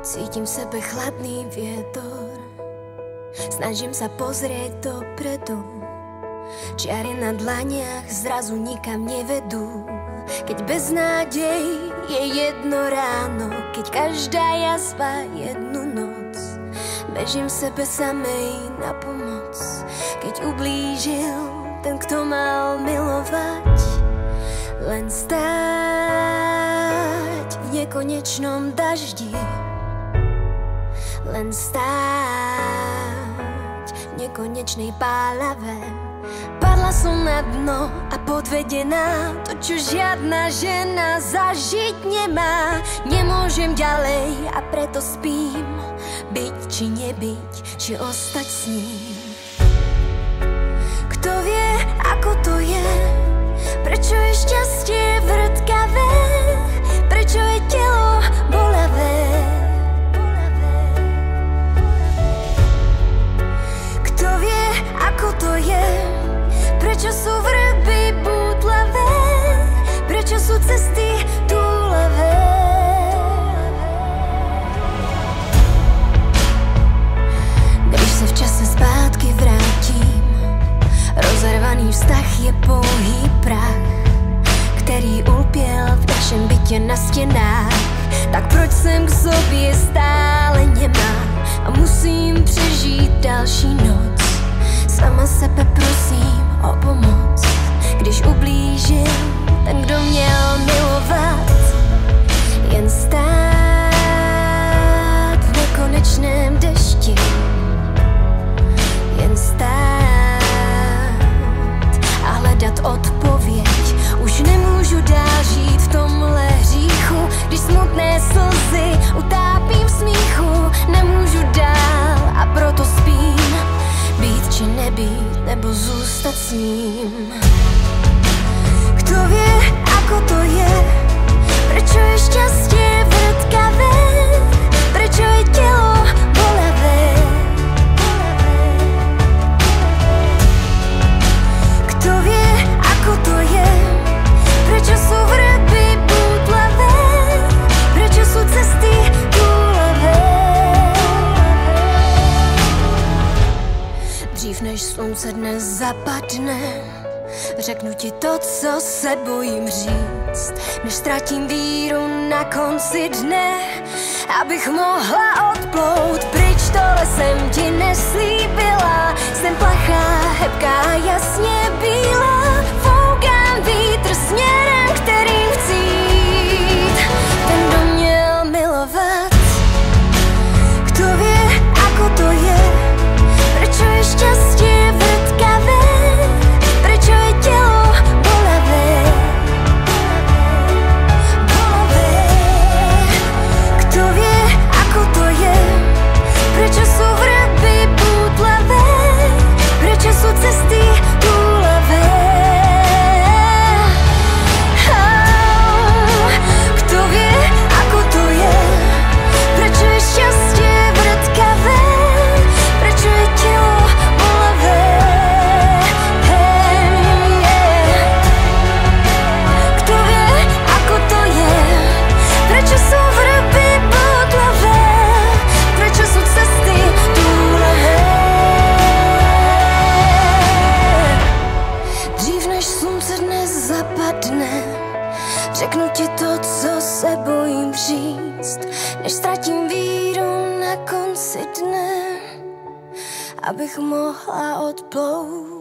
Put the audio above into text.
Cítim v sebe chladný vietor. Snažím sa pozrieť dopredu. Čiary na dlaniach zrazu nikam nevedú. Keď bez nádej je jedno ráno Keď každá jazva jednu noc Bežím sebe samej na pomoc. Keď ublížil ten, kto mal milovať Len stáť v nekonečnom daždi len stáť nekonečnej pálave. Padla som na dno a podvedená, to čo žiadna žena zažiť nemá. Nemôžem ďalej a preto spím, byť či nebyť, či ostať s ním. Vztah je pouhý prach Který ulpěl v našem bytě na stěnách. Tak proč jsem k sobě stále nemá A musím přežít další noc či nebýt, nebo zůstat s ním. Kto vie, ako to je, prečo je šťastie Než slunce dnes zapadne. Řeknu ti to, co se bojím říct Než ztratím víru na konci dne Abych mohla odplout. Pryč Tohle jsem ti neslíbila Jsem plachá, hebká, jasně Řeknu ti to, co se bojím říct Než ztratím víru na konci dne Abych mohla odplout